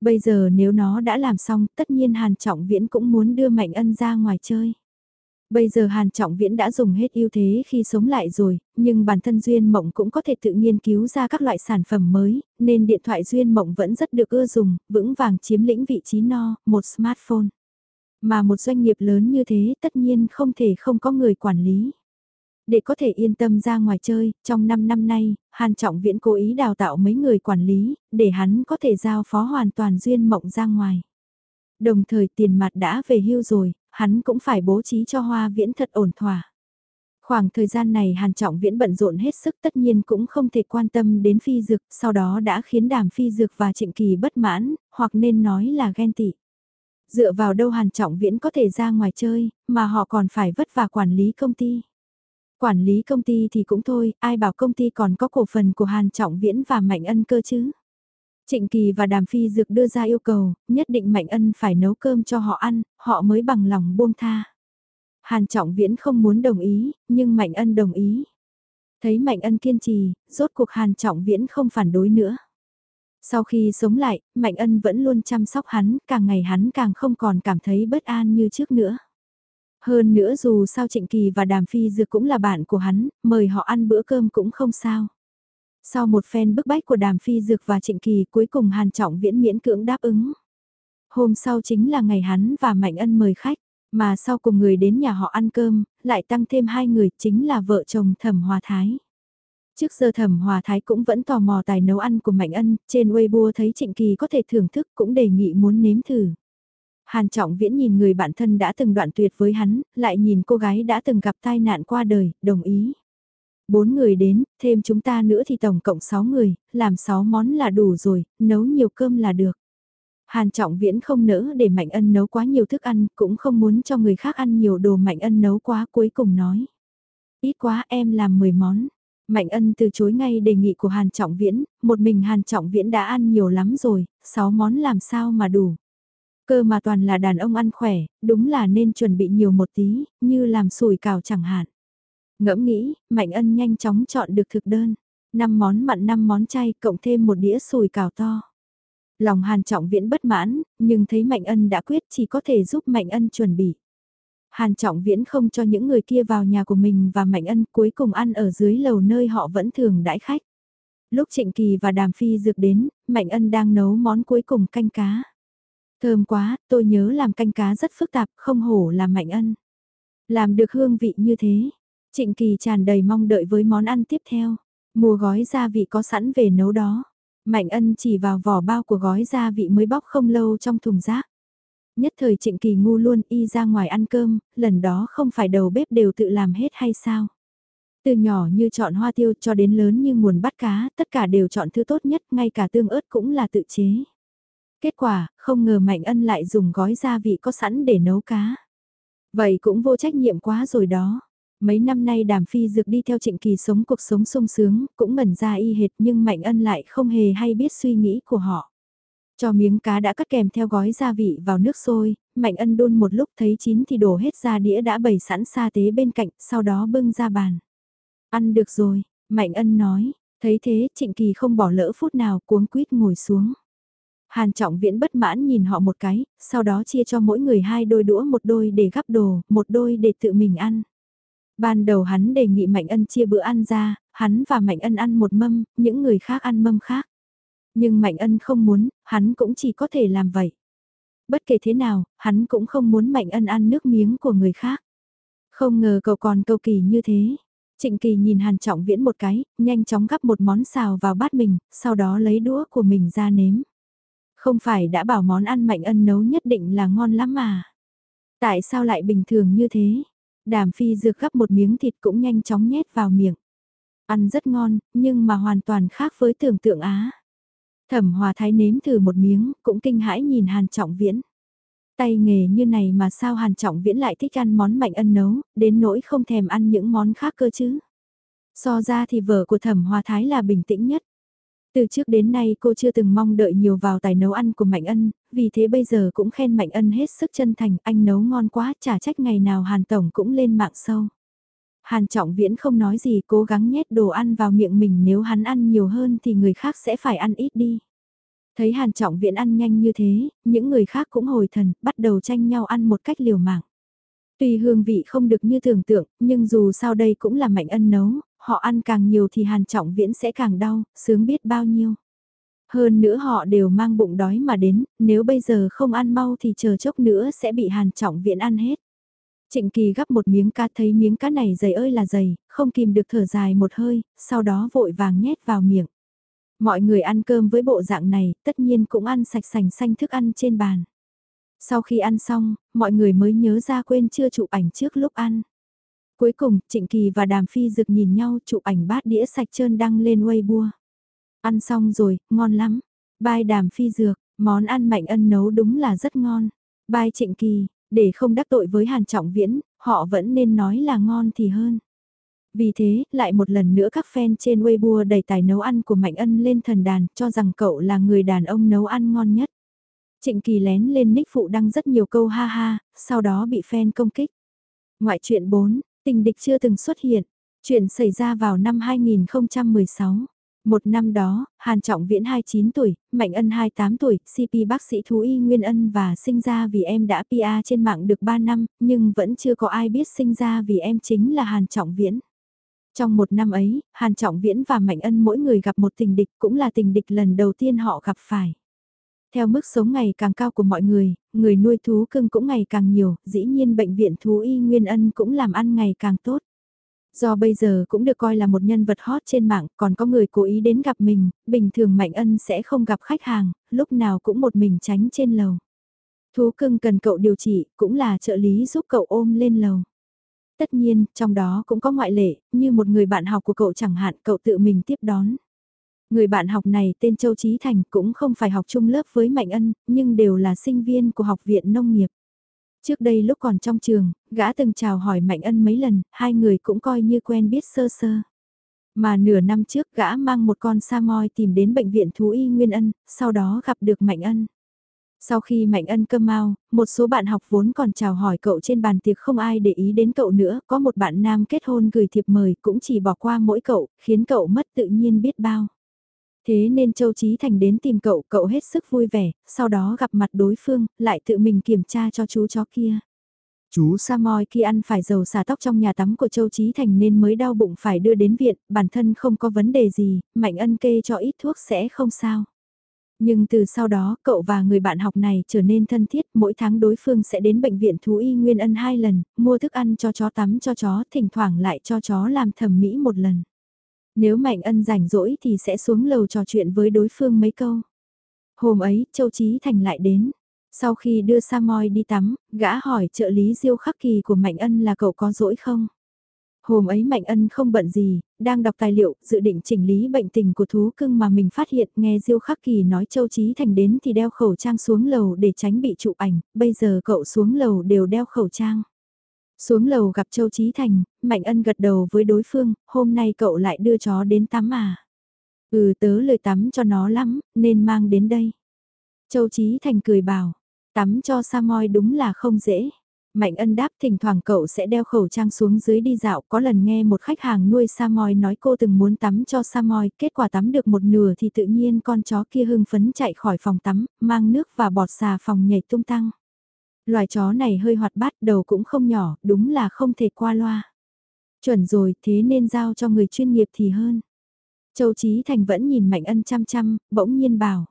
Bây giờ nếu nó đã làm xong, tất nhiên Hàn Trọng Viễn cũng muốn đưa Mạnh Ân ra ngoài chơi. Bây giờ Hàn Trọng Viễn đã dùng hết ưu thế khi sống lại rồi, nhưng bản thân Duyên Mộng cũng có thể tự nghiên cứu ra các loại sản phẩm mới, nên điện thoại Duyên Mộng vẫn rất được ưa dùng, vững vàng chiếm lĩnh vị trí no, một smartphone. Mà một doanh nghiệp lớn như thế tất nhiên không thể không có người quản lý. Để có thể yên tâm ra ngoài chơi, trong 5 năm nay, Hàn Trọng Viễn cố ý đào tạo mấy người quản lý, để hắn có thể giao phó hoàn toàn Duyên Mộng ra ngoài. Đồng thời tiền mặt đã về hưu rồi, hắn cũng phải bố trí cho hoa viễn thật ổn thỏa. Khoảng thời gian này Hàn Trọng Viễn bận rộn hết sức tất nhiên cũng không thể quan tâm đến phi dược, sau đó đã khiến đàm phi dược và trịnh kỳ bất mãn, hoặc nên nói là ghen tị. Dựa vào đâu Hàn Trọng Viễn có thể ra ngoài chơi, mà họ còn phải vất vả quản lý công ty. Quản lý công ty thì cũng thôi, ai bảo công ty còn có cổ phần của Hàn Trọng Viễn và Mạnh Ân cơ chứ. Trịnh Kỳ và Đàm Phi Dược đưa ra yêu cầu, nhất định Mạnh Ân phải nấu cơm cho họ ăn, họ mới bằng lòng buông tha. Hàn Trọng Viễn không muốn đồng ý, nhưng Mạnh Ân đồng ý. Thấy Mạnh Ân kiên trì, rốt cuộc Hàn Trọng Viễn không phản đối nữa. Sau khi sống lại, Mạnh Ân vẫn luôn chăm sóc hắn, càng ngày hắn càng không còn cảm thấy bất an như trước nữa. Hơn nữa dù sao Trịnh Kỳ và Đàm Phi Dược cũng là bạn của hắn, mời họ ăn bữa cơm cũng không sao. Sau một phen bức bách của Đàm Phi Dược và Trịnh Kỳ cuối cùng Hàn Trọng Viễn miễn cưỡng đáp ứng. Hôm sau chính là ngày hắn và Mạnh Ân mời khách, mà sau cùng người đến nhà họ ăn cơm, lại tăng thêm hai người chính là vợ chồng Thẩm Hòa Thái. Trước giờ Thẩm Hòa Thái cũng vẫn tò mò tài nấu ăn của Mạnh Ân, trên Weibo thấy Trịnh Kỳ có thể thưởng thức cũng đề nghị muốn nếm thử. Hàn Trọng Viễn nhìn người bạn thân đã từng đoạn tuyệt với hắn, lại nhìn cô gái đã từng gặp tai nạn qua đời, đồng ý. Bốn người đến, thêm chúng ta nữa thì tổng cộng sáu người, làm sáu món là đủ rồi, nấu nhiều cơm là được. Hàn Trọng Viễn không nỡ để Mạnh Ân nấu quá nhiều thức ăn, cũng không muốn cho người khác ăn nhiều đồ Mạnh Ân nấu quá cuối cùng nói. Ít quá em làm 10 món. Mạnh Ân từ chối ngay đề nghị của Hàn Trọng Viễn, một mình Hàn Trọng Viễn đã ăn nhiều lắm rồi, 6 món làm sao mà đủ. Cơ mà toàn là đàn ông ăn khỏe, đúng là nên chuẩn bị nhiều một tí, như làm sủi cảo chẳng hạn. Ngẫm nghĩ, Mạnh Ân nhanh chóng chọn được thực đơn. 5 món mặn 5 món chay cộng thêm một đĩa sùi cào to. Lòng Hàn Trọng Viễn bất mãn, nhưng thấy Mạnh Ân đã quyết chỉ có thể giúp Mạnh Ân chuẩn bị. Hàn Trọng Viễn không cho những người kia vào nhà của mình và Mạnh Ân cuối cùng ăn ở dưới lầu nơi họ vẫn thường đãi khách. Lúc Trịnh Kỳ và Đàm Phi dược đến, Mạnh Ân đang nấu món cuối cùng canh cá. Thơm quá, tôi nhớ làm canh cá rất phức tạp, không hổ là Mạnh Ân. Làm được hương vị như thế, Trịnh Kỳ tràn đầy mong đợi với món ăn tiếp theo. Mua gói gia vị có sẵn về nấu đó. Mạnh ân chỉ vào vỏ bao của gói gia vị mới bóc không lâu trong thùng rác. Nhất thời Trịnh Kỳ ngu luôn y ra ngoài ăn cơm, lần đó không phải đầu bếp đều tự làm hết hay sao? Từ nhỏ như chọn hoa tiêu cho đến lớn như nguồn bắt cá, tất cả đều chọn thứ tốt nhất, ngay cả tương ớt cũng là tự chế. Kết quả, không ngờ Mạnh Ân lại dùng gói gia vị có sẵn để nấu cá. Vậy cũng vô trách nhiệm quá rồi đó. Mấy năm nay đàm phi dược đi theo trịnh kỳ sống cuộc sống sung sướng, cũng ngẩn ra y hệt nhưng Mạnh Ân lại không hề hay biết suy nghĩ của họ. Cho miếng cá đã cắt kèm theo gói gia vị vào nước sôi, Mạnh Ân đun một lúc thấy chín thì đổ hết ra đĩa đã bày sẵn sa tế bên cạnh, sau đó bưng ra bàn. Ăn được rồi, Mạnh Ân nói, thấy thế Trịnh Kỳ không bỏ lỡ phút nào cuống quýt ngồi xuống. Hàn Trọng Viễn bất mãn nhìn họ một cái, sau đó chia cho mỗi người hai đôi đũa một đôi để gắp đồ, một đôi để tự mình ăn. Ban đầu hắn đề nghị Mạnh Ân chia bữa ăn ra, hắn và Mạnh Ân ăn một mâm, những người khác ăn mâm khác. Nhưng Mạnh Ân không muốn, hắn cũng chỉ có thể làm vậy. Bất kể thế nào, hắn cũng không muốn Mạnh Ân ăn nước miếng của người khác. Không ngờ cậu còn câu kỳ như thế. Trịnh Kỳ nhìn Hàn Trọng Viễn một cái, nhanh chóng gắp một món xào vào bát mình, sau đó lấy đũa của mình ra nếm. Không phải đã bảo món ăn Mạnh Ân nấu nhất định là ngon lắm mà. Tại sao lại bình thường như thế? Đàm phi dược gắp một miếng thịt cũng nhanh chóng nhét vào miệng. Ăn rất ngon, nhưng mà hoàn toàn khác với tưởng tượng á. Thẩm hòa thái nếm thử một miếng, cũng kinh hãi nhìn Hàn Trọng Viễn. Tay nghề như này mà sao Hàn Trọng Viễn lại thích ăn món mạnh ân nấu, đến nỗi không thèm ăn những món khác cơ chứ. So ra thì vợ của thẩm hòa thái là bình tĩnh nhất. Từ trước đến nay cô chưa từng mong đợi nhiều vào tài nấu ăn của Mạnh Ân, vì thế bây giờ cũng khen Mạnh Ân hết sức chân thành, anh nấu ngon quá, chả trách ngày nào Hàn Tổng cũng lên mạng sâu. Hàn Trọng Viễn không nói gì cố gắng nhét đồ ăn vào miệng mình nếu hắn ăn nhiều hơn thì người khác sẽ phải ăn ít đi. Thấy Hàn Trọng Viễn ăn nhanh như thế, những người khác cũng hồi thần, bắt đầu tranh nhau ăn một cách liều mạng. Tuy hương vị không được như tưởng tượng, nhưng dù sao đây cũng là mạnh ân nấu, họ ăn càng nhiều thì Hàn Trọng Viễn sẽ càng đau, sướng biết bao nhiêu. Hơn nữa họ đều mang bụng đói mà đến, nếu bây giờ không ăn mau thì chờ chốc nữa sẽ bị Hàn Trọng Viễn ăn hết. Trịnh Kỳ gắp một miếng cá thấy miếng cá này dày ơi là dày, không kìm được thở dài một hơi, sau đó vội vàng nhét vào miệng. Mọi người ăn cơm với bộ dạng này, tất nhiên cũng ăn sạch sành xanh thức ăn trên bàn. Sau khi ăn xong, mọi người mới nhớ ra quên chưa chụp ảnh trước lúc ăn. Cuối cùng, Trịnh Kỳ và Đàm Phi Dực nhìn nhau chụp ảnh bát đĩa sạch trơn đăng lên Weibo. Ăn xong rồi, ngon lắm. Bai Đàm Phi Dược, món ăn Mạnh Ân nấu đúng là rất ngon. Bai Trịnh Kỳ, để không đắc tội với Hàn Trọng Viễn, họ vẫn nên nói là ngon thì hơn. Vì thế, lại một lần nữa các fan trên Weibo đầy tài nấu ăn của Mạnh Ân lên thần đàn, cho rằng cậu là người đàn ông nấu ăn ngon nhất. Trịnh Kỳ lén lên nick phụ đăng rất nhiều câu ha ha, sau đó bị fan công kích. Ngoại truyện 4, tình địch chưa từng xuất hiện. Chuyện xảy ra vào năm 2016. Một năm đó, Hàn Trọng Viễn 29 tuổi, Mạnh Ân 28 tuổi, CP bác sĩ thú y Nguyên Ân và sinh ra vì em đã PA trên mạng được 3 năm, nhưng vẫn chưa có ai biết sinh ra vì em chính là Hàn Trọng Viễn. Trong một năm ấy, Hàn Trọng Viễn và Mạnh Ân mỗi người gặp một tình địch cũng là tình địch lần đầu tiên họ gặp phải. Theo mức sống ngày càng cao của mọi người, người nuôi thú cưng cũng ngày càng nhiều, dĩ nhiên bệnh viện thú y Nguyên Ân cũng làm ăn ngày càng tốt. Do bây giờ cũng được coi là một nhân vật hot trên mạng, còn có người cố ý đến gặp mình, bình thường Mạnh Ân sẽ không gặp khách hàng, lúc nào cũng một mình tránh trên lầu. Thú cưng cần cậu điều trị, cũng là trợ lý giúp cậu ôm lên lầu. Tất nhiên, trong đó cũng có ngoại lệ, như một người bạn học của cậu chẳng hạn cậu tự mình tiếp đón. Người bạn học này tên Châu Trí Thành cũng không phải học chung lớp với Mạnh Ân, nhưng đều là sinh viên của Học viện Nông nghiệp. Trước đây lúc còn trong trường, gã từng chào hỏi Mạnh Ân mấy lần, hai người cũng coi như quen biết sơ sơ. Mà nửa năm trước gã mang một con sa moi tìm đến bệnh viện thú y Nguyên Ân, sau đó gặp được Mạnh Ân. Sau khi Mạnh Ân cơm mau, một số bạn học vốn còn chào hỏi cậu trên bàn tiệc không ai để ý đến cậu nữa, có một bạn nam kết hôn gửi thiệp mời cũng chỉ bỏ qua mỗi cậu, khiến cậu mất tự nhiên biết bao. Thế nên Châu Chí Thành đến tìm cậu, cậu hết sức vui vẻ, sau đó gặp mặt đối phương, lại tự mình kiểm tra cho chú chó kia. Chú Samoy khi ăn phải dầu xả tóc trong nhà tắm của Châu Chí Thành nên mới đau bụng phải đưa đến viện, bản thân không có vấn đề gì, Mạnh Ân kê cho ít thuốc sẽ không sao. Nhưng từ sau đó, cậu và người bạn học này trở nên thân thiết, mỗi tháng đối phương sẽ đến bệnh viện thú y Nguyên Ân hai lần, mua thức ăn cho chó tắm cho chó, thỉnh thoảng lại cho chó làm thẩm mỹ một lần. Nếu Mạnh Ân rảnh rỗi thì sẽ xuống lầu trò chuyện với đối phương mấy câu. Hôm ấy, Châu Chí Thành lại đến. Sau khi đưa Samoy đi tắm, gã hỏi trợ lý Diêu Khắc Kỳ của Mạnh Ân là cậu có rỗi không? Hôm ấy Mạnh Ân không bận gì, đang đọc tài liệu, dự định chỉnh lý bệnh tình của thú cưng mà mình phát hiện nghe Diêu Khắc Kỳ nói Châu Chí Thành đến thì đeo khẩu trang xuống lầu để tránh bị chụp ảnh, bây giờ cậu xuống lầu đều đeo khẩu trang. Xuống lầu gặp Châu Chí Thành, Mạnh Ân gật đầu với đối phương, hôm nay cậu lại đưa chó đến tắm à. Ừ tớ lời tắm cho nó lắm, nên mang đến đây. Châu Chí Thành cười bảo, tắm cho Samoy đúng là không dễ. Mạnh ân đáp thỉnh thoảng cậu sẽ đeo khẩu trang xuống dưới đi dạo, có lần nghe một khách hàng nuôi Samoy nói cô từng muốn tắm cho Samoy, kết quả tắm được một nửa thì tự nhiên con chó kia hưng phấn chạy khỏi phòng tắm, mang nước và bọt xà phòng nhảy tung tăng. Loài chó này hơi hoạt bát, đầu cũng không nhỏ, đúng là không thể qua loa. Chuẩn rồi, thế nên giao cho người chuyên nghiệp thì hơn. Châu Chí Thành vẫn nhìn Mạnh Ân chăm chăm, bỗng nhiên bảo.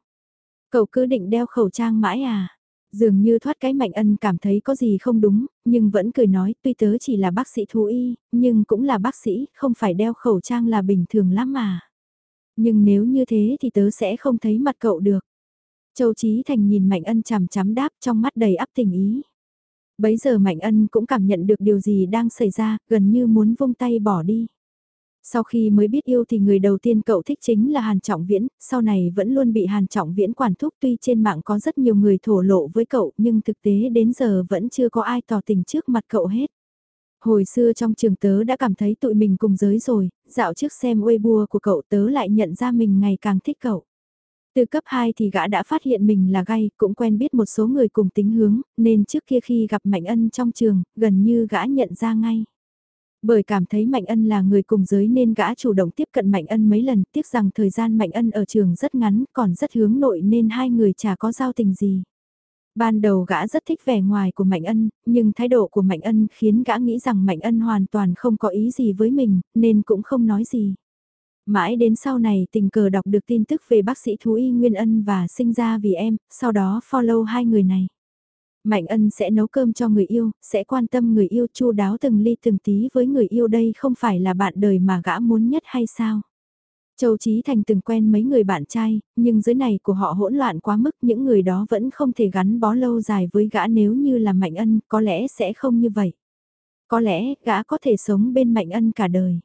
Cậu cứ định đeo khẩu trang mãi à? Dường như thoát cái Mạnh Ân cảm thấy có gì không đúng, nhưng vẫn cười nói tuy tớ chỉ là bác sĩ thú y, nhưng cũng là bác sĩ, không phải đeo khẩu trang là bình thường lắm mà. Nhưng nếu như thế thì tớ sẽ không thấy mặt cậu được. Châu Chí Thành nhìn Mạnh Ân chằm chằm đáp trong mắt đầy áp tình ý. Bấy giờ Mạnh Ân cũng cảm nhận được điều gì đang xảy ra, gần như muốn vung tay bỏ đi. Sau khi mới biết yêu thì người đầu tiên cậu thích chính là Hàn Trọng Viễn, sau này vẫn luôn bị Hàn Trọng Viễn quản thúc tuy trên mạng có rất nhiều người thổ lộ với cậu nhưng thực tế đến giờ vẫn chưa có ai tỏ tình trước mặt cậu hết. Hồi xưa trong trường tớ đã cảm thấy tụi mình cùng giới rồi, dạo trước xem Weibo của cậu tớ lại nhận ra mình ngày càng thích cậu. Từ cấp 2 thì gã đã phát hiện mình là gay, cũng quen biết một số người cùng tính hướng, nên trước kia khi gặp Mạnh Ân trong trường, gần như gã nhận ra ngay. Bởi cảm thấy Mạnh Ân là người cùng giới nên gã chủ động tiếp cận Mạnh Ân mấy lần, tiếc rằng thời gian Mạnh Ân ở trường rất ngắn, còn rất hướng nội nên hai người chả có giao tình gì. Ban đầu gã rất thích vẻ ngoài của Mạnh Ân, nhưng thái độ của Mạnh Ân khiến gã nghĩ rằng Mạnh Ân hoàn toàn không có ý gì với mình, nên cũng không nói gì. Mãi đến sau này tình cờ đọc được tin tức về bác sĩ thú y Nguyên Ân và sinh ra vì em, sau đó follow hai người này. Mạnh ân sẽ nấu cơm cho người yêu, sẽ quan tâm người yêu chu đáo từng ly từng tí với người yêu đây không phải là bạn đời mà gã muốn nhất hay sao? Châu Chí Thành từng quen mấy người bạn trai, nhưng dưới này của họ hỗn loạn quá mức những người đó vẫn không thể gắn bó lâu dài với gã nếu như là Mạnh Ân, có lẽ sẽ không như vậy. Có lẽ gã có thể sống bên Mạnh Ân cả đời.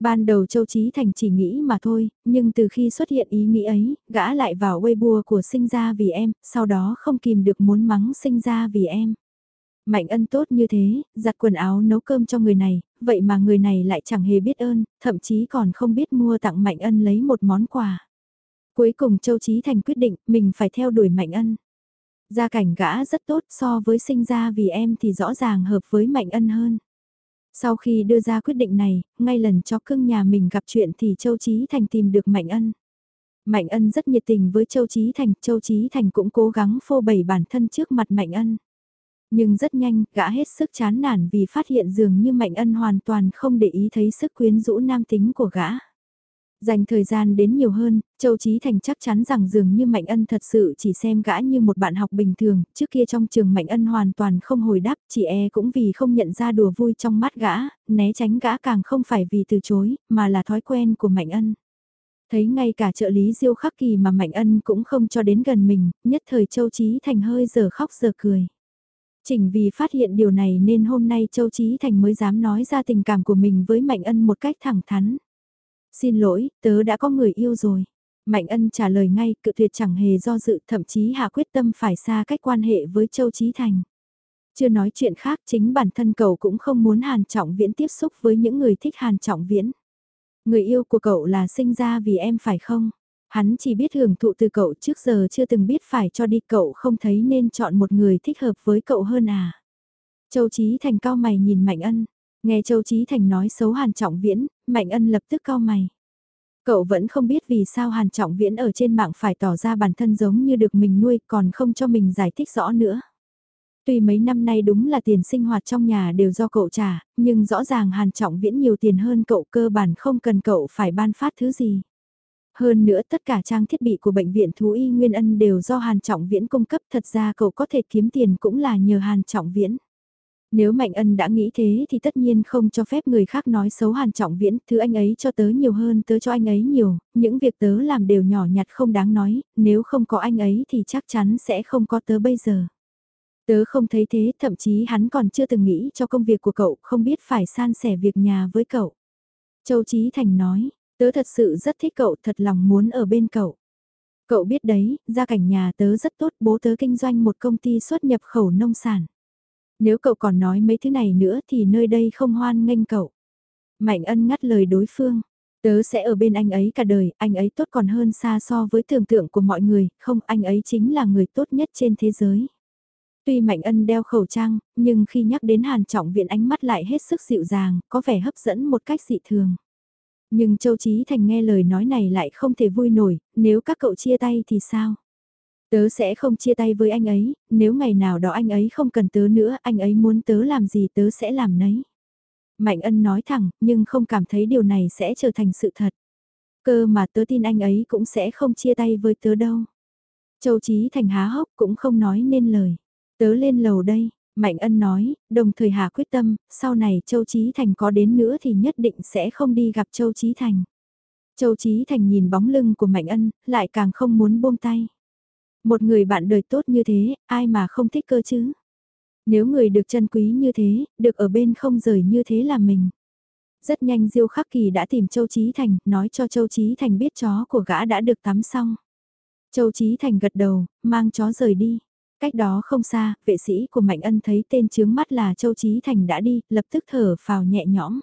Ban đầu Châu Chí Thành chỉ nghĩ mà thôi, nhưng từ khi xuất hiện ý nghĩ ấy, gã lại vào Weibo của sinh ra vì em, sau đó không kìm được muốn mắng sinh ra vì em. Mạnh ân tốt như thế, giặt quần áo nấu cơm cho người này, vậy mà người này lại chẳng hề biết ơn, thậm chí còn không biết mua tặng Mạnh ân lấy một món quà. Cuối cùng Châu Chí Thành quyết định mình phải theo đuổi Mạnh ân. Gia cảnh gã rất tốt so với sinh ra vì em thì rõ ràng hợp với Mạnh ân hơn. Sau khi đưa ra quyết định này, ngay lần cho cưng nhà mình gặp chuyện thì Châu Chí Thành tìm được Mạnh Ân. Mạnh Ân rất nhiệt tình với Châu Chí Thành, Châu Chí Thành cũng cố gắng phô bày bản thân trước mặt Mạnh Ân. Nhưng rất nhanh, gã hết sức chán nản vì phát hiện dường như Mạnh Ân hoàn toàn không để ý thấy sức quyến rũ nam tính của gã. Dành thời gian đến nhiều hơn, Châu Chí Thành chắc chắn rằng dường như Mạnh Ân thật sự chỉ xem gã như một bạn học bình thường, trước kia trong trường Mạnh Ân hoàn toàn không hồi đáp, chị e cũng vì không nhận ra đùa vui trong mắt gã, né tránh gã càng không phải vì từ chối, mà là thói quen của Mạnh Ân. Thấy ngay cả trợ lý Diêu Khắc Kỳ mà Mạnh Ân cũng không cho đến gần mình, nhất thời Châu Chí Thành hơi giờ khóc giờ cười. Chỉnh vì phát hiện điều này nên hôm nay Châu Chí Thành mới dám nói ra tình cảm của mình với Mạnh Ân một cách thẳng thắn. Xin lỗi, tớ đã có người yêu rồi. Mạnh ân trả lời ngay, cự tuyệt chẳng hề do dự, thậm chí hạ quyết tâm phải xa cách quan hệ với Châu Trí Thành. Chưa nói chuyện khác, chính bản thân cậu cũng không muốn Hàn Trọng Viễn tiếp xúc với những người thích Hàn Trọng Viễn. Người yêu của cậu là sinh ra vì em phải không? Hắn chỉ biết hưởng thụ từ cậu trước giờ chưa từng biết phải cho đi cậu không thấy nên chọn một người thích hợp với cậu hơn à? Châu Chí Thành cao mày nhìn Mạnh Ân, nghe Châu Chí Thành nói xấu Hàn Trọng Viễn, Mạnh Ân lập tức cao mày. Cậu vẫn không biết vì sao Hàn Trọng Viễn ở trên mạng phải tỏ ra bản thân giống như được mình nuôi còn không cho mình giải thích rõ nữa. Tuy mấy năm nay đúng là tiền sinh hoạt trong nhà đều do cậu trả, nhưng rõ ràng Hàn Trọng Viễn nhiều tiền hơn cậu cơ bản không cần cậu phải ban phát thứ gì. Hơn nữa tất cả trang thiết bị của bệnh viện Thú Y Nguyên Ân đều do Hàn Trọng Viễn cung cấp thật ra cậu có thể kiếm tiền cũng là nhờ Hàn Trọng Viễn. Nếu Mạnh Ân đã nghĩ thế thì tất nhiên không cho phép người khác nói xấu Hàn Trọng Viễn, thứ anh ấy cho tớ nhiều hơn tớ cho anh ấy nhiều, những việc tớ làm đều nhỏ nhặt không đáng nói, nếu không có anh ấy thì chắc chắn sẽ không có tớ bây giờ. Tớ không thấy thế, thậm chí hắn còn chưa từng nghĩ cho công việc của cậu, không biết phải san sẻ việc nhà với cậu. Châu Chí Thành nói, tớ thật sự rất thích cậu, thật lòng muốn ở bên cậu. Cậu biết đấy, gia cảnh nhà tớ rất tốt, bố tớ kinh doanh một công ty xuất nhập khẩu nông sản. Nếu cậu còn nói mấy thứ này nữa thì nơi đây không hoan nghênh cậu. Mạnh ân ngắt lời đối phương. Tớ sẽ ở bên anh ấy cả đời, anh ấy tốt còn hơn xa so với tưởng tượng của mọi người, không anh ấy chính là người tốt nhất trên thế giới. Tuy Mạnh Ân đeo khẩu trang, nhưng khi nhắc đến Hàn Trọng Viện ánh mắt lại hết sức dịu dàng, có vẻ hấp dẫn một cách dị thường. Nhưng Châu Chí Thành nghe lời nói này lại không thể vui nổi, nếu các cậu chia tay thì sao? Tớ sẽ không chia tay với anh ấy, nếu ngày nào đó anh ấy không cần tớ nữa, anh ấy muốn tớ làm gì tớ sẽ làm nấy. Mạnh ân nói thẳng, nhưng không cảm thấy điều này sẽ trở thành sự thật. Cơ mà tớ tin anh ấy cũng sẽ không chia tay với tớ đâu. Châu Chí Thành há hốc cũng không nói nên lời. Tớ lên lầu đây, Mạnh ân nói, đồng thời hà quyết tâm, sau này Châu Chí Thành có đến nữa thì nhất định sẽ không đi gặp Châu Chí Thành. Châu Chí Thành nhìn bóng lưng của Mạnh ân, lại càng không muốn buông tay. Một người bạn đời tốt như thế, ai mà không thích cơ chứ? Nếu người được chân quý như thế, được ở bên không rời như thế là mình. Rất nhanh Diêu Khắc Kỳ đã tìm Châu Chí Thành, nói cho Châu Chí Thành biết chó của gã đã được tắm xong. Châu Chí Thành gật đầu, mang chó rời đi. Cách đó không xa, vệ sĩ của Mạnh Ân thấy tên chướng mắt là Châu Chí Thành đã đi, lập tức thở phào nhẹ nhõm.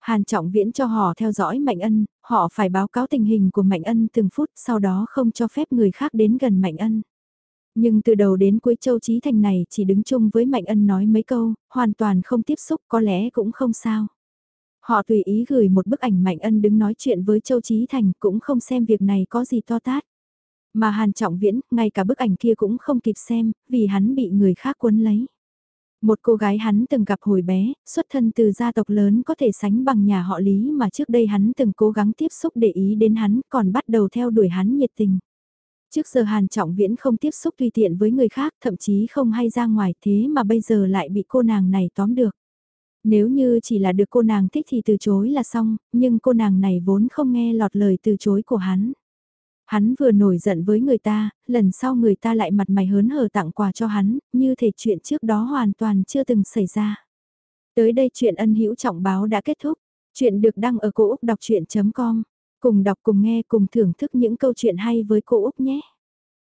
Hàn Trọng Viễn cho họ theo dõi Mạnh Ân, họ phải báo cáo tình hình của Mạnh Ân từng phút sau đó không cho phép người khác đến gần Mạnh Ân. Nhưng từ đầu đến cuối Châu Trí Thành này chỉ đứng chung với Mạnh Ân nói mấy câu, hoàn toàn không tiếp xúc có lẽ cũng không sao. Họ tùy ý gửi một bức ảnh Mạnh Ân đứng nói chuyện với Châu Chí Thành cũng không xem việc này có gì to tát. Mà Hàn Trọng Viễn, ngay cả bức ảnh kia cũng không kịp xem, vì hắn bị người khác cuốn lấy. Một cô gái hắn từng gặp hồi bé, xuất thân từ gia tộc lớn có thể sánh bằng nhà họ Lý mà trước đây hắn từng cố gắng tiếp xúc để ý đến hắn còn bắt đầu theo đuổi hắn nhiệt tình. Trước giờ Hàn Trọng Viễn không tiếp xúc tùy tiện với người khác, thậm chí không hay ra ngoài thế mà bây giờ lại bị cô nàng này tóm được. Nếu như chỉ là được cô nàng thích thì từ chối là xong, nhưng cô nàng này vốn không nghe lọt lời từ chối của hắn. Hắn vừa nổi giận với người ta, lần sau người ta lại mặt mày hớn hở tặng quà cho hắn, như thể chuyện trước đó hoàn toàn chưa từng xảy ra. Tới đây chuyện ân hữu trọng báo đã kết thúc. Chuyện được đăng ở cổ Úc đọc chuyện.com. Cùng đọc cùng nghe cùng thưởng thức những câu chuyện hay với cô Úc nhé.